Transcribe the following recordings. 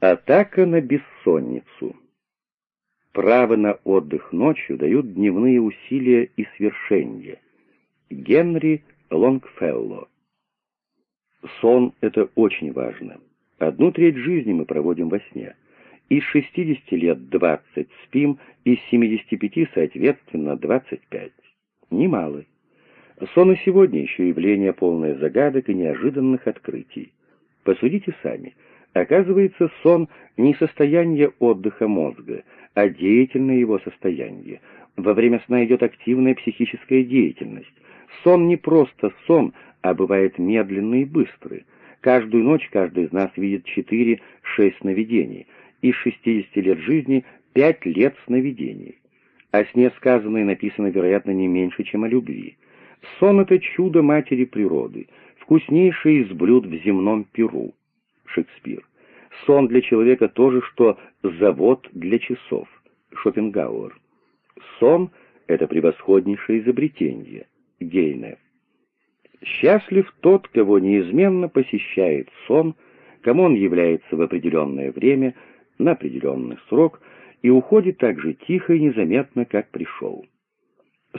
Атака на бессонницу. Право на отдых ночью дают дневные усилия и свершения. Генри Лонгфелло. Сон — это очень важно. Одну треть жизни мы проводим во сне. Из 60 лет 20 спим, из 75, соответственно, 25. Немало. Сон и сегодня еще явление полное загадок и неожиданных открытий. Посудите сами — Оказывается, сон не состояние отдыха мозга, а деятельное его состояние. Во время сна идет активная психическая деятельность. Сон не просто сон, а бывает медленный и быстрый. Каждую ночь каждый из нас видит 4-6 сновидений. Из 60 лет жизни 5 лет сновидений. О сне сказано и написано, вероятно, не меньше, чем о любви. Сон — это чудо матери природы, вкуснейшее из блюд в земном перу. Шекспир. Сон для человека то же, что завод для часов. Шопенгауэр. Сон — это превосходнейшее изобретение. Гейне. Счастлив тот, кого неизменно посещает сон, кому он является в определенное время, на определенный срок, и уходит так же тихо и незаметно, как пришел.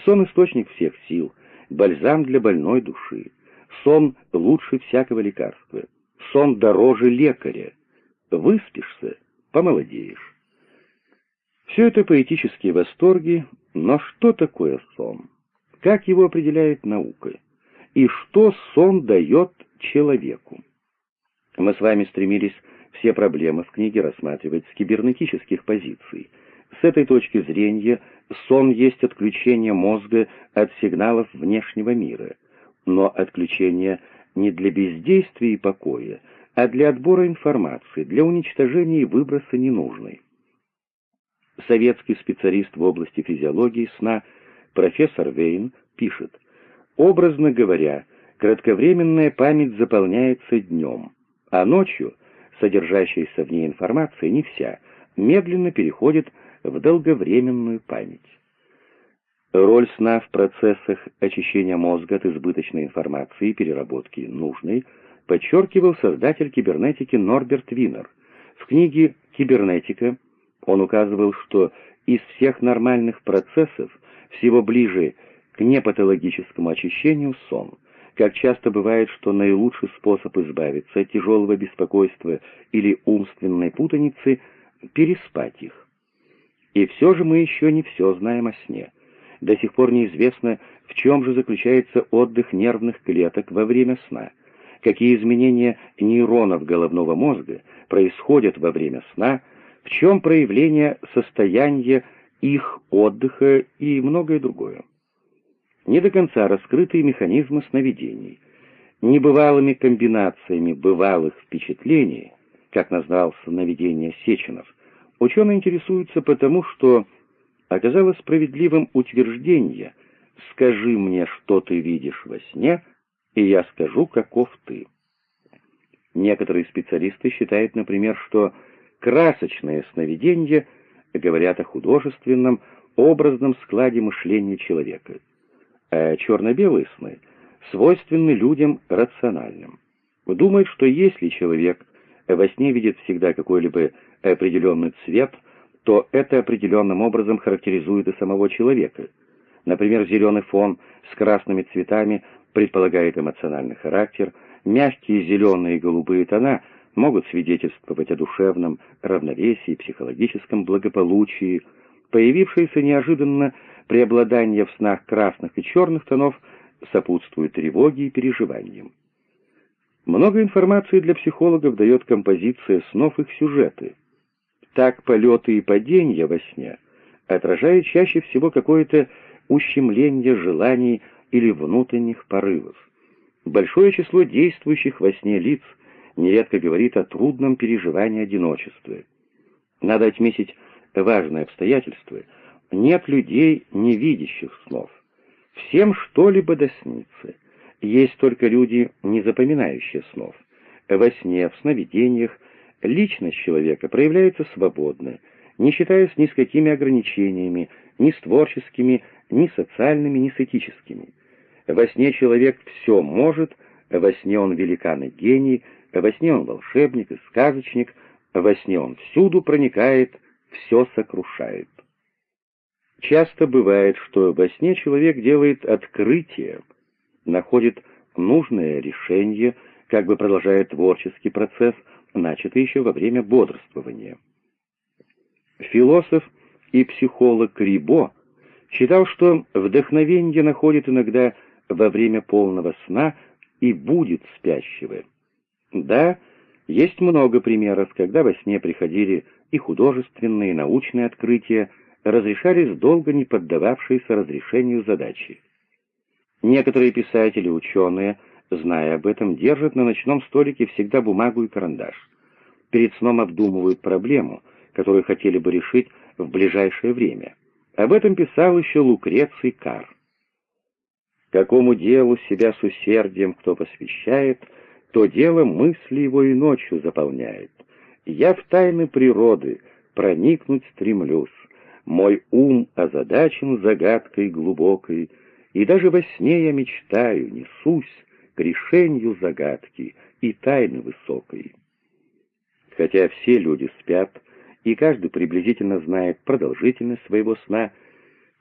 Сон — источник всех сил, бальзам для больной души. Сон лучше всякого лекарства сон дороже лекаря. Выспишься — помолодеешь. Все это поэтические восторги, но что такое сон? Как его определяет наука? И что сон дает человеку? Мы с вами стремились все проблемы в книге рассматривать с кибернетических позиций. С этой точки зрения сон есть отключение мозга от сигналов внешнего мира, но отключение не для бездействия и покоя, а для отбора информации, для уничтожения и выброса ненужной. Советский специалист в области физиологии сна профессор Вейн пишет, образно говоря, кратковременная память заполняется днем, а ночью содержащаяся в ней информация, не вся, медленно переходит в долговременную память. Роль сна в процессах очищения мозга от избыточной информации и переработки нужной подчеркивал создатель кибернетики Норберт Винер. В книге «Кибернетика» он указывал, что из всех нормальных процессов всего ближе к непатологическому очищению сон. Как часто бывает, что наилучший способ избавиться от тяжелого беспокойства или умственной путаницы — переспать их. И все же мы еще не все знаем о сне. До сих пор неизвестно, в чем же заключается отдых нервных клеток во время сна, какие изменения нейронов головного мозга происходят во время сна, в чем проявление состояния их отдыха и многое другое. Не до конца раскрытые механизмы сновидений, небывалыми комбинациями бывалых впечатлений, как назвал сновидение Сеченов, ученые интересуются потому, что оказалось справедливым утверждение «Скажи мне, что ты видишь во сне, и я скажу, каков ты». Некоторые специалисты считают, например, что красочные сновидения говорят о художественном, образном складе мышления человека, а черно-белые сны свойственны людям рациональным. Думают, что если человек во сне видит всегда какой-либо определенный цвет – то это определенным образом характеризует и самого человека. Например, зеленый фон с красными цветами предполагает эмоциональный характер, мягкие зеленые и голубые тона могут свидетельствовать о душевном равновесии, психологическом благополучии. Появившееся неожиданно преобладание в снах красных и черных тонов сопутствует тревоге и переживаниям. Много информации для психологов дает композиция снов их сюжеты. Так полеты и падения во сне отражают чаще всего какое-то ущемление желаний или внутренних порывов. Большое число действующих во сне лиц нередко говорит о трудном переживании одиночества. Надо отметить важное обстоятельство. Нет людей, не видящих снов. Всем что-либо доснится. Есть только люди, не запоминающие снов. Во сне, в сновидениях Личность человека проявляется свободно, не считаясь ни с какими ограничениями, ни с творческими, ни социальными, ни с этическими. Во сне человек все может, во сне он великан и гений, во сне он волшебник и сказочник, Во сне он всюду проникает, все сокрушает. Часто бывает, что во сне человек делает открытие, находит нужное решение, как бы продолжая творческий процесс, начатый еще во время бодрствования. Философ и психолог Рибо считал, что вдохновение находит иногда во время полного сна и будет спящего. Да, есть много примеров, когда во сне приходили и художественные, и научные открытия, разрешались долго не поддававшиеся разрешению задачи. Некоторые писатели, ученые, зная об этом, держат на ночном столике всегда бумагу и карандаш. Перед сном обдумывают проблему, которую хотели бы решить в ближайшее время. Об этом писал еще Лукреций Кар. Какому делу себя с усердием кто посвящает, то дело мысли его и ночью заполняет. Я в тайны природы проникнуть стремлюсь, мой ум озадачен загадкой глубокой, и даже во сне я мечтаю, несусь к решению загадки и тайны высокой. Хотя все люди спят, и каждый приблизительно знает продолжительность своего сна,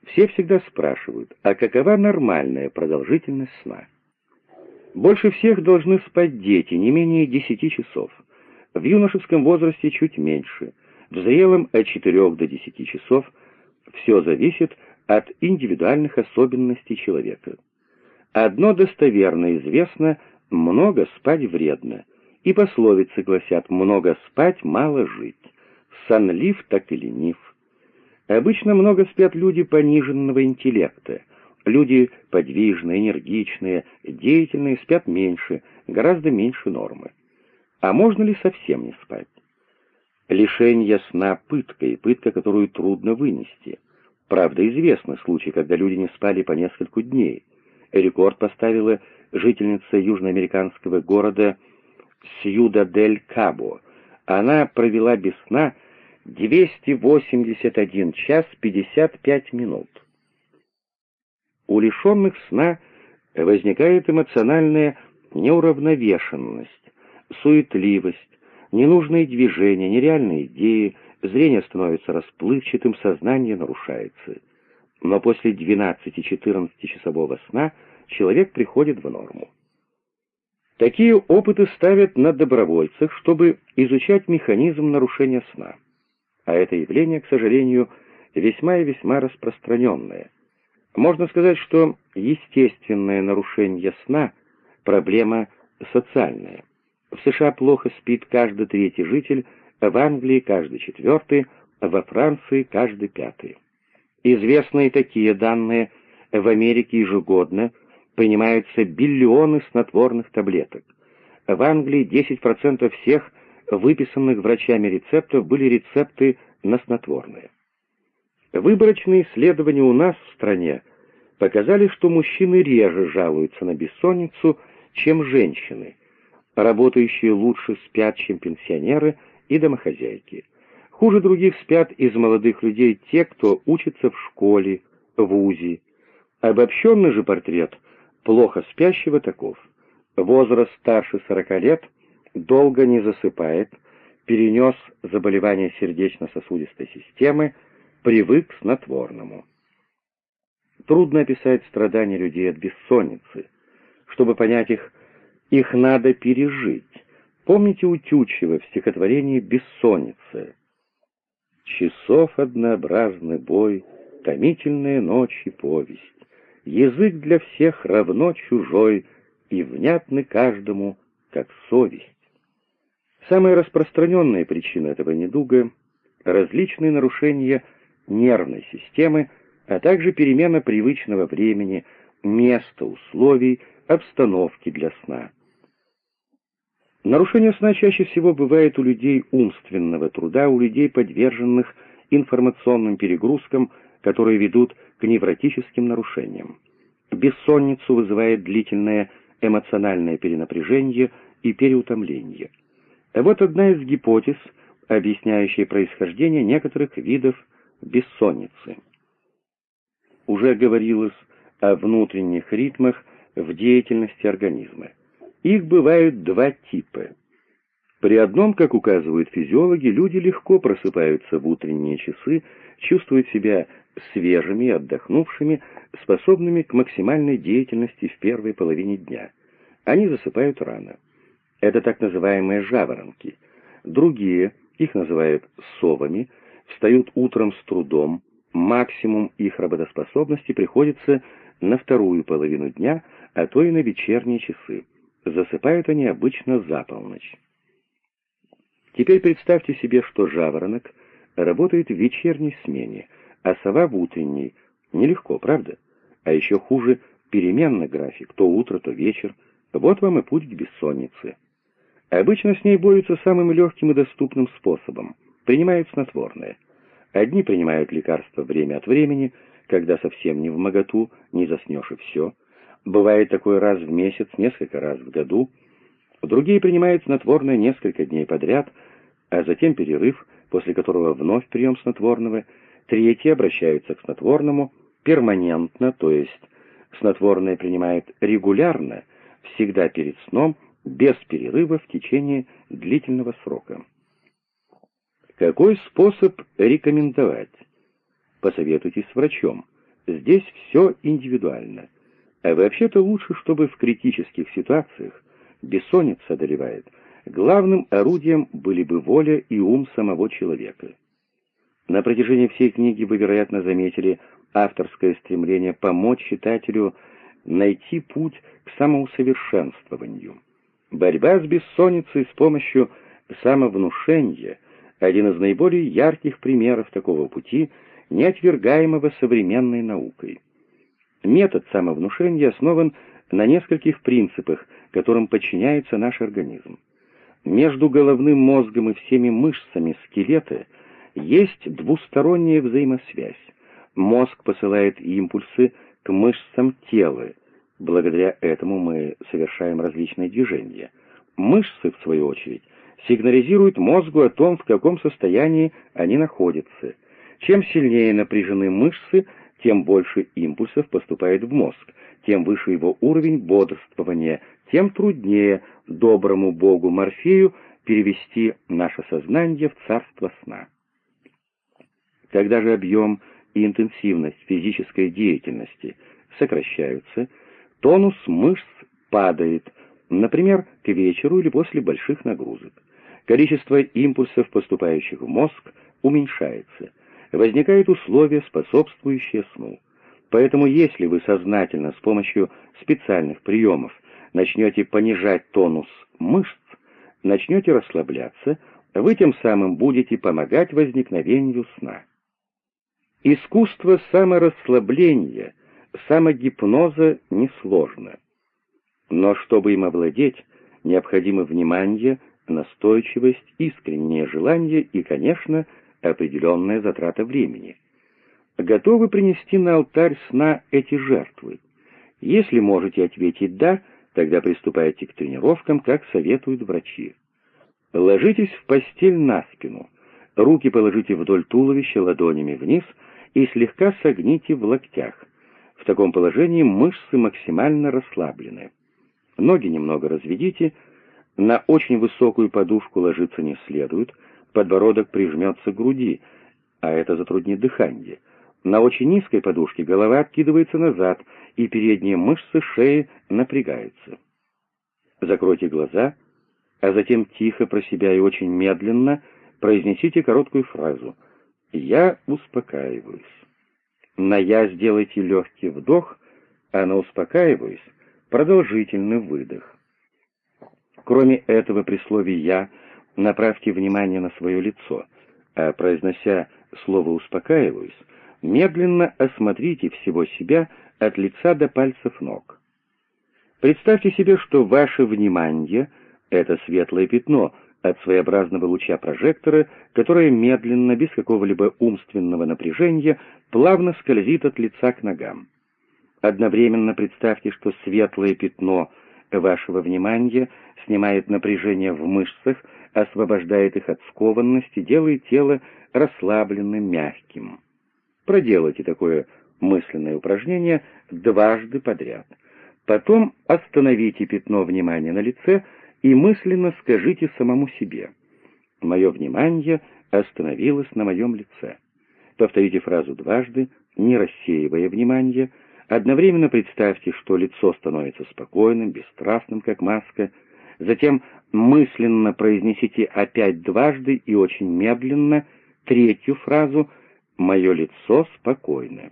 все всегда спрашивают, а какова нормальная продолжительность сна? Больше всех должны спать дети, не менее десяти часов. В юношеском возрасте чуть меньше, в зрелом от четырех до десяти часов. Все зависит от индивидуальных особенностей человека. Одно достоверно известно – много спать вредно, и пословицы гласят «много спать, мало жить» сонлив, так и ленив. Обычно много спят люди пониженного интеллекта. Люди подвижные, энергичные, деятельные спят меньше, гораздо меньше нормы. А можно ли совсем не спать? Лишение сна — пытка, и пытка, которую трудно вынести. Правда, известны случаи, когда люди не спали по несколько дней. Рекорд поставила жительница южноамериканского города Сьюда-дель-Кабо. Она провела без сна 281 час 55 минут. У лишенных сна возникает эмоциональная неуравновешенность, суетливость, ненужные движения, нереальные идеи, зрение становится расплывчатым, сознание нарушается. Но после 12-14 часового сна человек приходит в норму. Такие опыты ставят на добровольцах, чтобы изучать механизм нарушения сна а это явление, к сожалению, весьма и весьма распространенное. Можно сказать, что естественное нарушение сна – проблема социальная. В США плохо спит каждый третий житель, в Англии каждый четвертый, во Франции каждый пятый. Известные такие данные в Америке ежегодно принимаются биллионы снотворных таблеток. В Англии 10% всех выписанных врачами рецептов были рецепты на снотворные. Выборочные исследования у нас в стране показали, что мужчины реже жалуются на бессонницу, чем женщины. Работающие лучше спят, чем пенсионеры и домохозяйки. Хуже других спят из молодых людей те, кто учится в школе, в УЗИ. Обобщенный же портрет плохо спящего таков. Возраст старше 40 лет – долго не засыпает, перенес заболевание сердечно-сосудистой системы, привык к снотворному. Трудно описать страдания людей от бессонницы. Чтобы понять их, их надо пережить. Помните Утючева в стихотворении «Бессонница»? Часов однообразный бой, томительная ночь и повесть. Язык для всех равно чужой и внятный каждому, как совесть. Самая распространенная причина этого недуга — различные нарушения нервной системы, а также перемена привычного времени, места, условий, обстановки для сна. Нарушение сна чаще всего бывает у людей умственного труда, у людей, подверженных информационным перегрузкам, которые ведут к невротическим нарушениям. Бессонницу вызывает длительное эмоциональное перенапряжение и переутомление. Вот одна из гипотез, объясняющая происхождение некоторых видов бессонницы. Уже говорилось о внутренних ритмах в деятельности организма. Их бывают два типа. При одном, как указывают физиологи, люди легко просыпаются в утренние часы, чувствуют себя свежими, отдохнувшими, способными к максимальной деятельности в первой половине дня. Они засыпают рано. Это так называемые жаворонки. Другие, их называют совами, встают утром с трудом, максимум их работоспособности приходится на вторую половину дня, а то и на вечерние часы. Засыпают они обычно за полночь. Теперь представьте себе, что жаворонок работает в вечерней смене, а сова в утренней. Нелегко, правда? А еще хуже переменный график, то утро, то вечер. Вот вам и путь к бессоннице. Обычно с ней борются самым легким и доступным способом. Принимают снотворное. Одни принимают лекарства время от времени, когда совсем не в моготу, не заснешь и все. Бывает такой раз в месяц, несколько раз в году. Другие принимают снотворное несколько дней подряд, а затем перерыв, после которого вновь прием снотворного. Третьи обращаются к снотворному перманентно, то есть снотворное принимают регулярно, всегда перед сном, без перерыва в течение длительного срока. Какой способ рекомендовать? Посоветуйтесь с врачом. Здесь все индивидуально. А вообще-то лучше, чтобы в критических ситуациях бессонница одолевает. Главным орудием были бы воля и ум самого человека. На протяжении всей книги вы, вероятно, заметили авторское стремление помочь читателю найти путь к самоусовершенствованию. Борьба с бессонницей с помощью самовнушения – один из наиболее ярких примеров такого пути, неотвергаемого современной наукой. Метод самовнушения основан на нескольких принципах, которым подчиняется наш организм. Между головным мозгом и всеми мышцами скелета есть двусторонняя взаимосвязь. Мозг посылает импульсы к мышцам тела. Благодаря этому мы совершаем различные движения. Мышцы, в свою очередь, сигнализирует мозгу о том, в каком состоянии они находятся. Чем сильнее напряжены мышцы, тем больше импульсов поступает в мозг, тем выше его уровень бодрствования, тем труднее доброму богу Морфею перевести наше сознание в царство сна. Когда же объем и интенсивность физической деятельности сокращаются, тонус мышц падает, например, к вечеру или после больших нагрузок. Количество импульсов, поступающих в мозг, уменьшается. Возникают условия, способствующие сну. Поэтому если вы сознательно с помощью специальных приемов начнете понижать тонус мышц, начнете расслабляться, вы тем самым будете помогать возникновению сна. Искусство саморасслабления, самогипноза несложно. Но чтобы им овладеть, необходимо внимание настойчивость, искреннее желание и, конечно, определенная затрата времени. Готовы принести на алтарь сна эти жертвы? Если можете ответить «да», тогда приступайте к тренировкам, как советуют врачи. Ложитесь в постель на спину, руки положите вдоль туловища ладонями вниз и слегка согните в локтях. В таком положении мышцы максимально расслаблены. Ноги немного разведите, на очень высокую подушку ложиться не следует, подбородок прижмется к груди, а это затруднит дыхание. На очень низкой подушке голова откидывается назад, и передние мышцы шеи напрягаются. Закройте глаза, а затем тихо про себя и очень медленно произнесите короткую фразу «Я успокаиваюсь». На «я» сделайте легкий вдох, а на «успокаиваюсь» продолжительный выдох. Кроме этого, при слове «я» направьте внимание на свое лицо, а произнося слово «успокаиваюсь», медленно осмотрите всего себя от лица до пальцев ног. Представьте себе, что ваше внимание — это светлое пятно от своеобразного луча прожектора, которое медленно, без какого-либо умственного напряжения, плавно скользит от лица к ногам. Одновременно представьте, что светлое пятно вашего внимания снимает напряжение в мышцах, освобождает их от скованности, делает тело расслабленным, мягким. Проделайте такое мысленное упражнение дважды подряд. Потом остановите пятно внимания на лице и мысленно скажите самому себе «Мое внимание остановилось на моем лице». Повторите фразу дважды, не рассеивая внимание, одновременно представьте, что лицо становится спокойным, бесстрастным, как маска, затем мысленно произнесите опять дважды и очень медленно третью фразу «Мое лицо спокойное».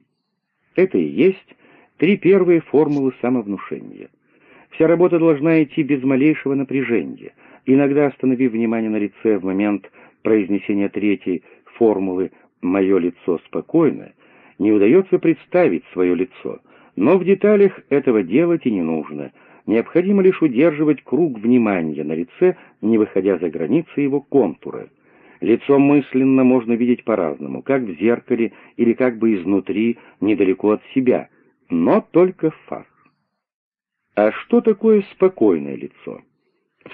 Это и есть три первые формулы самовнушения. Вся работа должна идти без малейшего напряжения. Иногда, остановив внимание на лице в момент произнесения третьей формулы «моё лицо спокойно», не удается представить свое лицо, но в деталях этого делать и не нужно. Необходимо лишь удерживать круг внимания на лице, не выходя за границы его контура. Лицо мысленно можно видеть по-разному, как в зеркале или как бы изнутри, недалеко от себя, но только фас. А что такое спокойное лицо?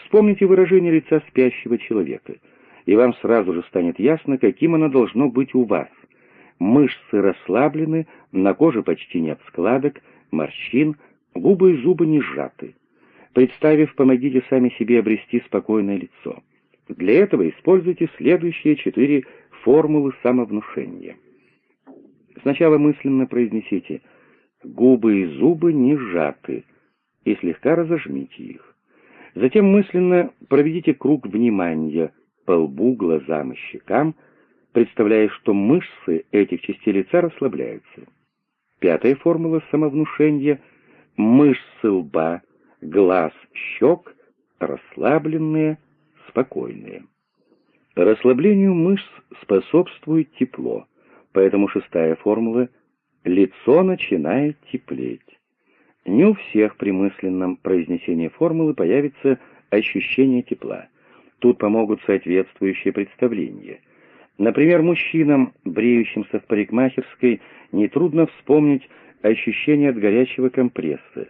Вспомните выражение лица спящего человека, и вам сразу же станет ясно, каким оно должно быть у вас. Мышцы расслаблены, на коже почти нет складок, морщин, губы и зубы не сжаты. Представив, помогите сами себе обрести спокойное лицо. Для этого используйте следующие четыре формулы самовнушения. Сначала мысленно произнесите «губы и зубы не сжаты», и слегка разожмите их. Затем мысленно проведите круг внимания по лбу, глазам и щекам, представляя, что мышцы этих частей лица расслабляются. Пятая формула самовнушения — мышцы лба, глаз, щек расслабленные, спокойные. Расслаблению мышц способствует тепло, поэтому шестая формула — лицо начинает теплеть. Не у всех при мысленном произнесении формулы появится ощущение тепла. Тут помогут соответствующие представления. Например, мужчинам, бреющимся в парикмахерской, нетрудно вспомнить ощущение от горячего компресса.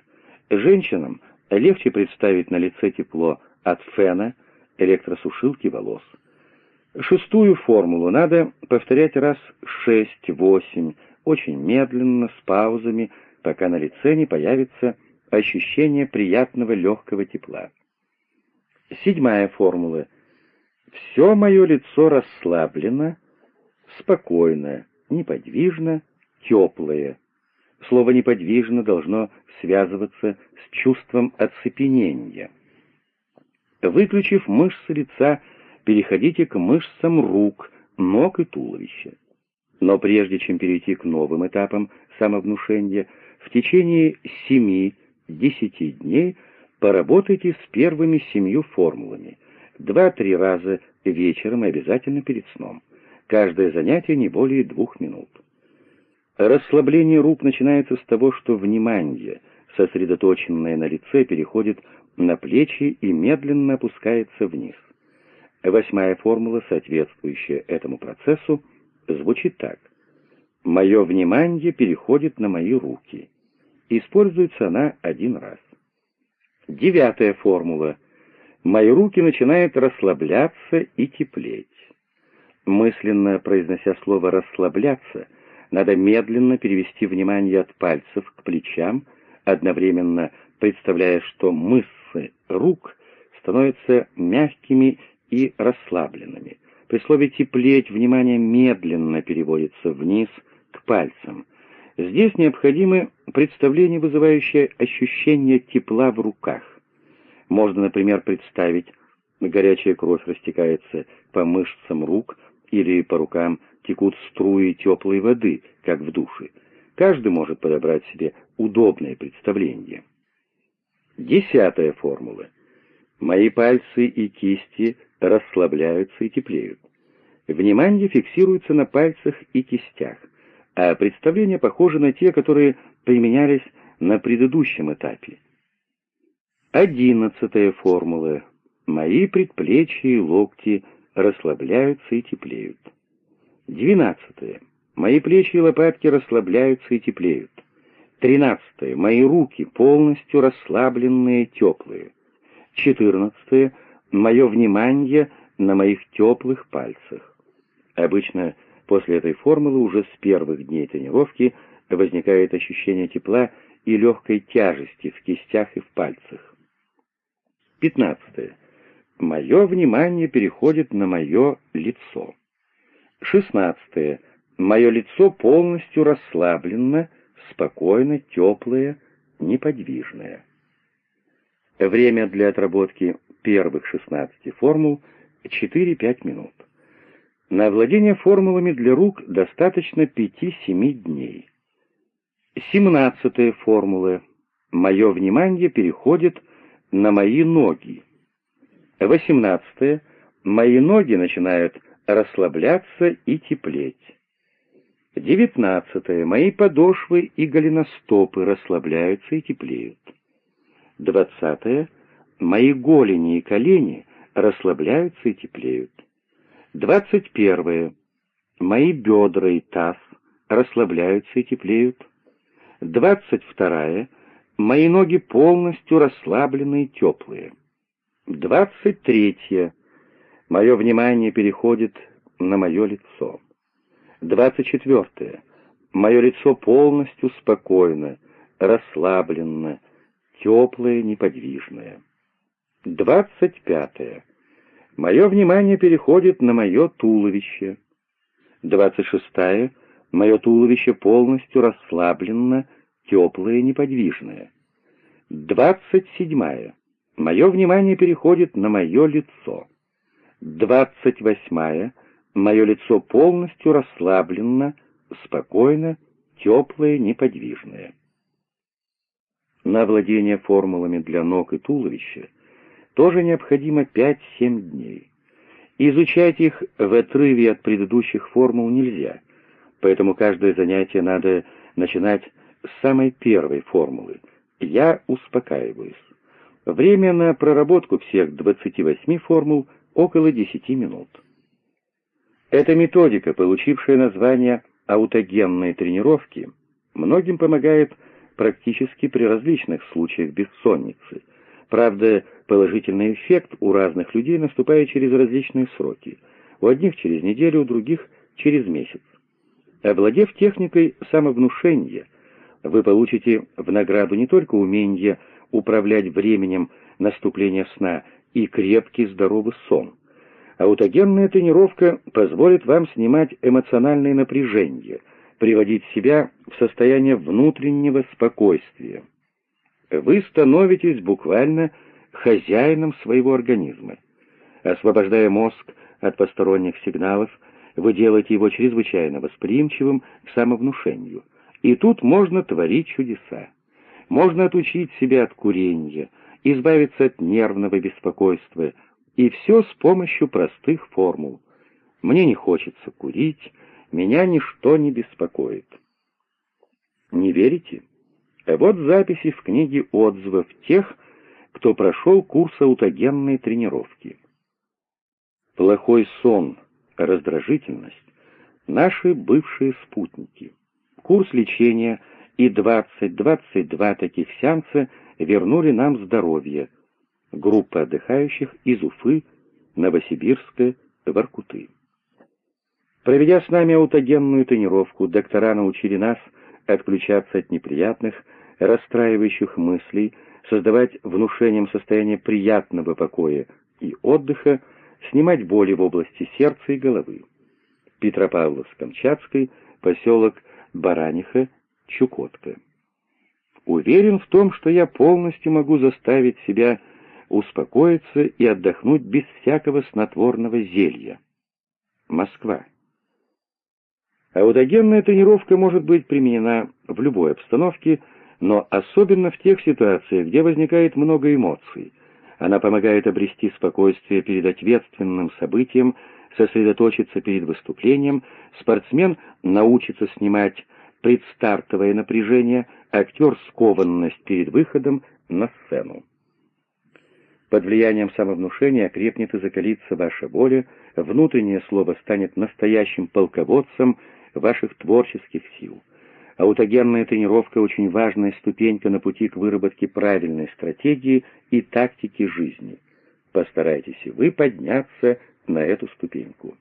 Женщинам легче представить на лице тепло от фена, электросушилки волос. Шестую формулу надо повторять раз шесть-восемь, очень медленно, с паузами, пока на лице не появится ощущение приятного легкого тепла. Седьмая формула. Все мое лицо расслаблено, спокойно, неподвижно, теплое. Слово «неподвижно» должно связываться с чувством оцепенения. Выключив мышцы лица, переходите к мышцам рук, ног и туловища. Но прежде чем перейти к новым этапам самовнушения, в течение семи-десяти дней поработайте с первыми семью формулами. Два-три раза вечером и обязательно перед сном. Каждое занятие не более двух минут. Расслабление рук начинается с того, что внимание, сосредоточенное на лице, переходит на плечи и медленно опускается вниз. Восьмая формула, соответствующая этому процессу, звучит так. «Мое внимание переходит на мои руки». Используется она один раз. Девятая формула. Мои руки начинают расслабляться и теплеть. Мысленно произнося слово «расслабляться», надо медленно перевести внимание от пальцев к плечам, одновременно представляя, что мышцы рук становятся мягкими и расслабленными. При слове «теплеть» внимание медленно переводится вниз к пальцам. Здесь необходимы представления, вызывающие ощущение тепла в руках. Можно, например, представить, горячая кровь растекается по мышцам рук или по рукам текут струи теплой воды, как в душе. Каждый может подобрать себе удобное представление. Десятая формула. Мои пальцы и кисти расслабляются и теплеют. Внимание фиксируется на пальцах и кистях – а представления похожи на те, которые применялись на предыдущем этапе. Одиннадцатая формула. Мои предплечья и локти расслабляются и теплеют. Двенадцатая. Мои плечи и лопатки расслабляются и теплеют. Тринадцатое. Мои руки полностью расслабленные, теплые. Четырнадцатое. Мое внимание на моих теплых пальцах. Обычно После этой формулы уже с первых дней тренировки возникает ощущение тепла и легкой тяжести в кистях и в пальцах. 15. Мое внимание переходит на мое лицо. 16. Мое лицо полностью расслаблено, спокойно, теплое, неподвижное. Время для отработки первых 16 формул 4-5 минут. На овладение формулами для рук достаточно 5-7 дней. 17 формула. Мое внимание переходит на мои ноги. 18. Мои ноги начинают расслабляться и теплеть. 19. Мои подошвы и голеностопы расслабляются и теплеют. 20. Мои голени и колени расслабляются и теплеют. 21. Мои бедра и таз расслабляются и теплеют. 22. Мои ноги полностью расслабленные и теплые. 23. Мое внимание переходит на мое лицо. 24. Мое лицо полностью спокойно, расслабленно, теплое, неподвижное. 25. Мое внимание переходит на мое туловище. 26. Мое туловище полностью расслаблено, теплое, неподвижное. 27. Мое внимание переходит на мое лицо. 28. Мое лицо полностью расслаблено, спокойно, теплое, неподвижное. На владение формулами для ног и туловища тоже необходимо 5-7 дней. Изучать их в отрыве от предыдущих формул нельзя, поэтому каждое занятие надо начинать самой первой формулы «Я успокаиваюсь». Время на проработку всех 28 формул около 10 минут. Эта методика, получившая название аутогенной тренировки, многим помогает практически при различных случаях бессонницы – Правда, положительный эффект у разных людей наступает через различные сроки. У одних через неделю, у других через месяц. Овладев техникой самовнушения, вы получите в награду не только умение управлять временем наступления сна и крепкий здоровый сон. Аутогенная тренировка позволит вам снимать эмоциональное напряжение, приводить себя в состояние внутреннего спокойствия вы становитесь буквально хозяином своего организма. Освобождая мозг от посторонних сигналов, вы делаете его чрезвычайно восприимчивым к самовнушению. И тут можно творить чудеса. Можно отучить себя от курения, избавиться от нервного беспокойства, и все с помощью простых формул. Мне не хочется курить, меня ничто не беспокоит. Не верите? Вот записи в книге отзывов тех, кто прошел курс аутогенной тренировки. Плохой сон, раздражительность — наши бывшие спутники. Курс лечения и 20-22 таких сеанса вернули нам здоровье. Группа отдыхающих из Уфы, Новосибирска, Воркуты. Проведя с нами аутогенную тренировку, доктора научили нас отключаться от неприятных, расстраивающих мыслей, создавать внушением состояние приятного покоя и отдыха, снимать боли в области сердца и головы. Петропавловск-Камчатский, поселок Бараниха, Чукотка. Уверен в том, что я полностью могу заставить себя успокоиться и отдохнуть без всякого снотворного зелья. Москва. Аутогенная тренировка может быть применена в любой обстановке, но особенно в тех ситуациях, где возникает много эмоций. Она помогает обрести спокойствие перед ответственным событием, сосредоточиться перед выступлением, спортсмен научится снимать предстартовое напряжение, актер — скованность перед выходом на сцену. Под влиянием самовнушения крепнет и закалится ваша воля, внутреннее слово станет настоящим полководцем ваших творческих сил. Аутогенная тренировка — очень важная ступенька на пути к выработке правильной стратегии и тактики жизни. Постарайтесь и вы подняться на эту ступеньку.